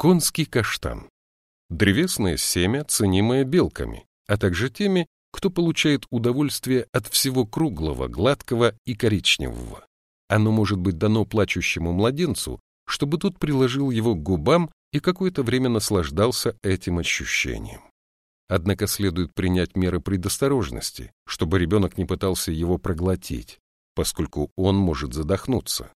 Конский каштан. Древесное семя, ценимое белками, а также теми, кто получает удовольствие от всего круглого, гладкого и коричневого. Оно может быть дано плачущему младенцу, чтобы тот приложил его к губам и какое-то время наслаждался этим ощущением. Однако следует принять меры предосторожности, чтобы ребенок не пытался его проглотить, поскольку он может задохнуться.